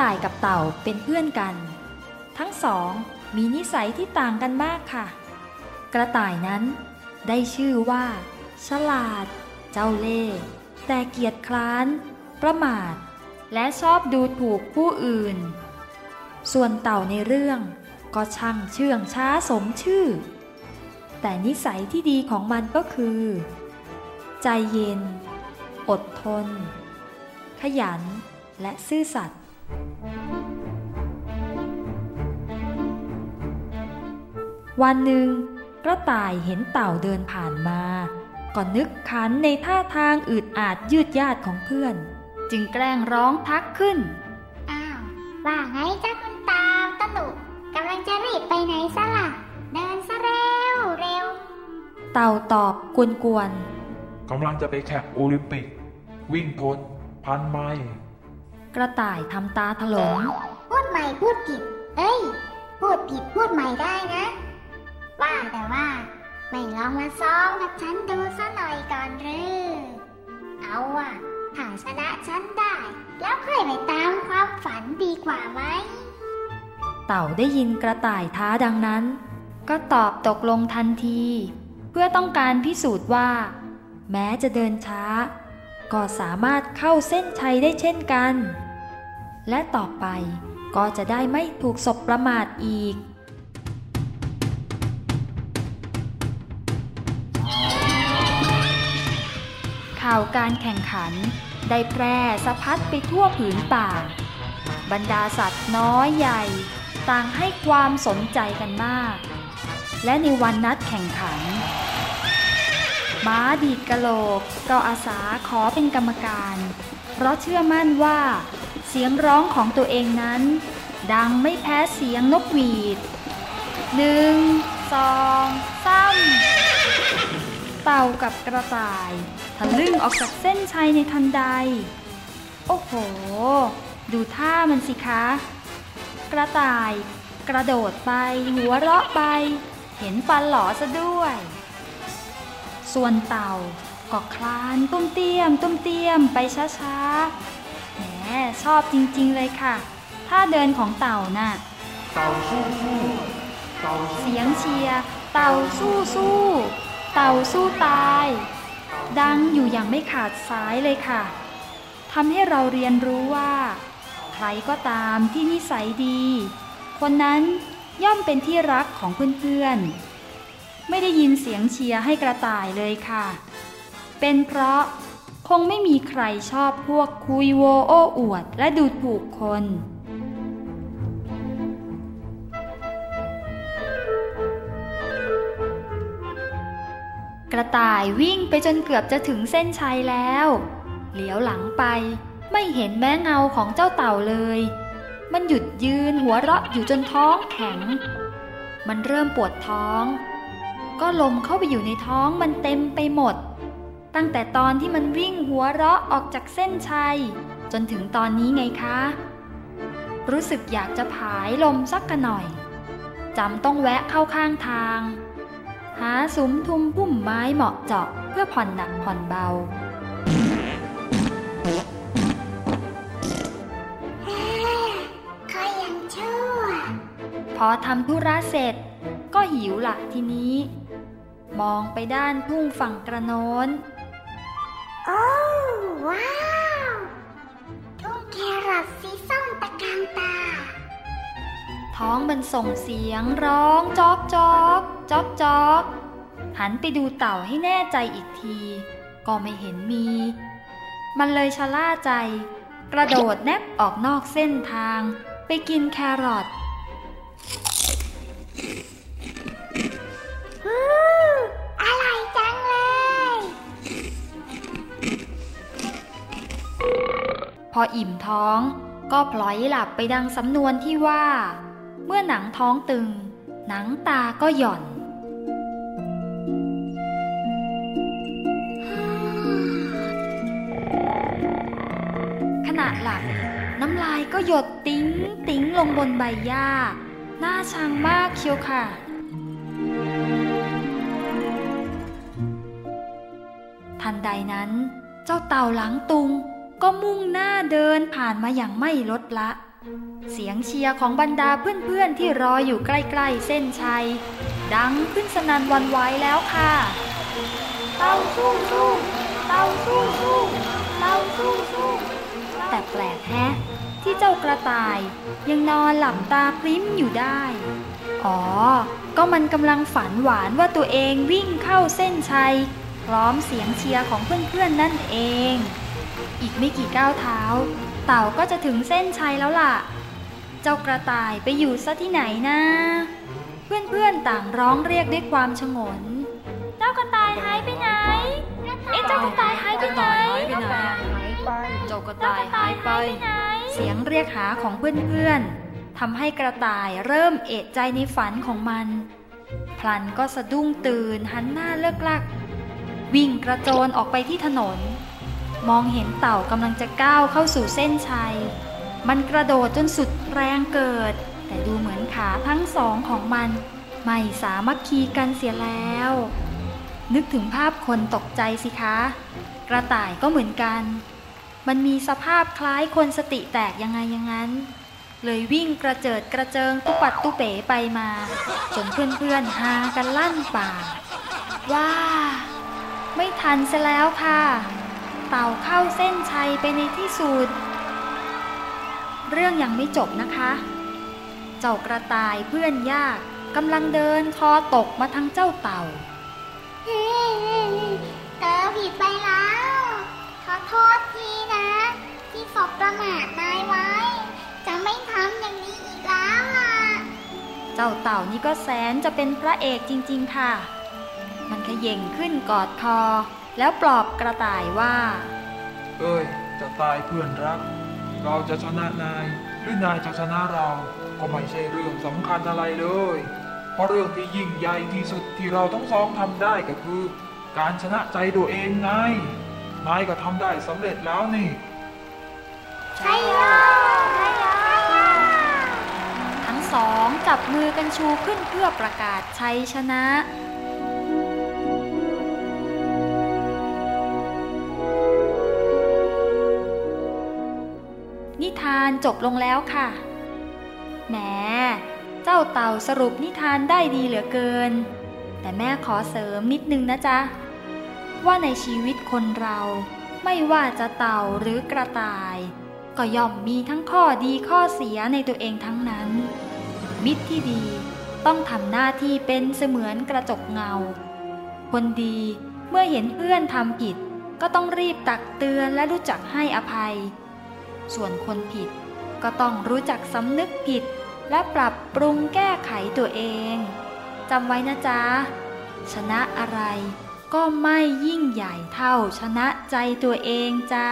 ต่ายกับเต่าเป็นเพื่อนกัน ทั้งสองมีนิสัยที่ต่างกันมากค่ะ กระต่ายนั้นได้ชื่อว่า ฉลาด เจ้าเล่ห์แต่เกียจคร้าน ประมาท และชอบดูถูกผู้อื่น ส่วนเต่าในเรื่องก็ช่างเชื่องช้าสมชื่อ แต่นิสัยที่ดีของมันก็คือ ใจเย็น อดทน ขยันและซื่อสัตย์ วันหนึ่งกระต่ายเห็นเต่าเดินผ่านมาก็นึกขันในท่าทางอืดอาดยืดยาดของเพื่อน จึงแกล้งร้องทักขึ้น อ้าว ว่าไงจ้าคุณตามตนุกำลังจะรีบไปไหนซะล่ะ เดินซะเร็วเร็ว เต่าตอบกวนกำลังจะไปแข่งโอลิมปิก วิ่งทนพันไมล์ๆกระต่ายทำตาถลนพูดใหม่พูดผิด เอ้ย พูดผิดพูดใหม่ได้นะว่าแต่ว่า ไม่ลองมาซ้อมกับฉันดูซะหน่อยก่อนหรือ เอาอะถ้าชนะฉันได้ แล้วค่อยไปตามความฝันดีกว่าไหม เต่าได้ยินกระต่ายท้าดังนั้น ก็ตอบตกลงทันที เพื่อต้องการพิสูจน์ว่า แม้จะเดินช้า ก็สามารถเข้าเส้นชัยได้เช่นกัน และต่อไปก็จะได้ไม่ถูกสบประมาทอีก ข่าวการแข่งขัน ได้แพร่สะพัดไปทั่วผืนป่า บรรดาสัตว์น้อยใหญ่ ต่างให้ความสนใจกันมาก และในวันนัดแข่งขัน ม้าดีดกะโหลกก็อาสาขอเป็นกรรมการ เพราะเชื่อมั่นว่า เสียงร้องของตัวเองนั้น ดังไม่แพ้เสียงนกหวีดหนึ่งสองสาม เต่ากับกระต่ายทะลึ่งออกจากเส้นชัยในทันใด โอ้โห ดูท่ามันสิคะ กระต่าย กระโดดไป หัวเราะไป เห็นฟันหลอซะด้วย ส่วนเต่าก็คลานตุ้มเตี้ยม ตุ้มเตี้ยมไปช้าๆแหมชอบจริงๆเลยค่ะ ท่าเดินของเต่าน่ะ เต่าสู้สู้เต่าสู้เสียงเชียร์เต่าสู้สู้ เต่าสู้ตาย ดังอยู่อย่างไม่ขาดสายเลยค่ะทำให้เราเรียนรู้ว่า ใครก็ตามที่นิสัยดี คนนั้นย่อมเป็นที่รักของเพื่อนๆ ไม่ได้ยินเสียงเชียร์ให้กระต่ายเลยค่ะ เป็นเพราะคงไม่มีใครชอบพวกคุยโวโอ้อวดและดูถูกคน กระต่ายวิ่งไปจนเกือบจะถึงเส้นชัยแล้ว เหลียวหลังไป ไม่เห็นแม้เงาของเจ้าเต่าเลย มันหยุดยืนหัวเราะอยู่จนท้องแข็ง มันเริ่มปวดท้อง ก็ลมเข้าไปอยู่ในท้องมันเต็มไปหมด ตั้งแต่ตอนที่มันวิ่งหัวเราะออกจากเส้นชัย จนถึงตอนนี้ไงคะ รู้สึกอยากจะผายลมสักกันหน่อยจำต้องแวะเข้าข้างทาง หาสุมทุมพุ่มไม้เหมาะเจาะเพื่อผ่อนหนักผ่อนเบาคอยยังชั่วพอทำธุระเสร็จ ก็หิวละทีนี้ มองไปด้านทุ่งฝั่งกระโน้น โอ้ว้า ท้องมันส่งเสียงร้องจอกจอกจอกจอกหันไปดูเต่าให้แน่ใจอีกที ก็ไม่เห็นมี มันเลยชะล่าใจ กระโดดแนบออกนอกเส้นทาง ไปกินแครอทฮู้อร่อยจังเลย พออิ่มท้องก็พลอยหลับไปดังสำนวนที่ว่า เมื่อหนังท้องตึง หนังตาก็หย่อน ขณะหลับ น้ำลายก็หยดติ้งติ้งลงบนใบหญ้าน่าชังมากเชียวค่ะทันใดนั้น เจ้าเต่าหลังตุงก็มุ่งหน้าเดินผ่านมาอย่างไม่ลดละ เสียงเชียร์ของบรรดาเพื่อนๆที่รออยู่ใกล้ๆเส้นชัย ดังขึ้นสนั่นหวันไหวแล้วค่ะ เต่าสู้สู้เต่าสู้สู้เต่าสู้สู้แต่แปลกแฮะที่เจ้ากระต่ายยังนอนหลับตาพริ้มอยู่ได้ อ๋อ ก็มันกำลังฝันหวานว่าตัวเองวิ่งเข้าเส้นชัย พร้อมเสียงเชียร์ของเพื่อนๆนั่นเอง อีกไม่กี่ก้าวเท้า เต่าก็จะถึงเส้นชัยแล้วล่ะ เจ้ากระต่ายไปอยู่ซะที่ไหนนะ เพื่อนๆต่างร้องเรียกด้วยความชงน เจ้ากระต่ายหายไปไหน เอ๊ะเจ้ากระต่ายหายไปไหน เจ้ากระต่ายหายไป เสียงเรียกหาของเพื่อนๆทำให้กระต่ายเริ่มเอะใจในฝันของมัน พลันก็สะดุ้งตื่นหันหน้าเลิกลัก วิ่งกระโจนออกไปที่ถนน มองเห็นเต่ากำลังจะก้าวเข้าสู่เส้นชัย มันกระโดดจนสุด แรงเกิด แต่ดูเหมือนขาทั้งสองของมัน ไม่สามัคคีกันเสียแล้ว นึกถึงภาพคนตกใจสิคะ กระต่ายก็เหมือนกัน มันมีสภาพคล้ายคนสติแตกยังไงย่างนั้น เลยวิ่งกระเจิดกระเจิงตุปัดตุเป๋ไปมา จนเพื่อนๆฮากันลั่นป่าว้าไม่ทันซะแล้วค่ะ เต่าเข้าเส้นชัยไปในที่สุด เรื่องยังไม่จบนะคะ เจ้ากระต่ายเพื่อนยากกำลังเดินคอตกมาทางเจ้าเต่าเฮ้เตอผิดไปแล้ว ขอโทษทีนะ ที่สบประมาทนายไว้ จะไม่ทำอย่างนี้อีกแล้วล่ะ เจ้าเต่านี่ก็แสนจะเป็นพระเอกจริง ๆ ค่ะ มันขย่งขึ้นกอดคอ แล้วปลอบกระต่ายว่า เอ้ย จะตายเพื่อนรัก เราจะชนะนายหรือนายจะชนะเราก็ไม่ใช่เรื่องสำคัญอะไรเลย เพราะเรื่องที่ยิ่งใหญ่ที่สุดที่เราทั้งสองทำได้ก็คือ การชนะใจตัวเองไงนายก็ทำได้สำเร็จแล้วนี่ใช่โยใช่โยทั้งสองจับมือกันชูขึ้นเพื่อประกาศชัยชนะ นิทานจบลงแล้วค่ะ แหม เจ้าเต่าสรุปนิทานได้ดีเหลือเกิน แต่แม่ขอเสริมนิดนึงนะจ๊ะ ว่าในชีวิตคนเราไม่ว่าจะเต่าหรือกระต่าย ก็ย่อมมีทั้งข้อดีข้อเสียในตัวเองทั้งนั้น มิตรที่ดีต้องทำหน้าที่เป็นเสมือนกระจกเงา คนดีเมื่อเห็นเพื่อนทำผิดก็ต้องรีบตักเตือนและรู้จักให้อภัย ส่วนคนผิดก็ต้องรู้จักสำนึกผิด และปรับปรุงแก้ไขตัวเองจำไว้นะจ๊ะ ชนะอะไรก็ไม่ยิ่งใหญ่เท่าชนะใจตัวเองจ้า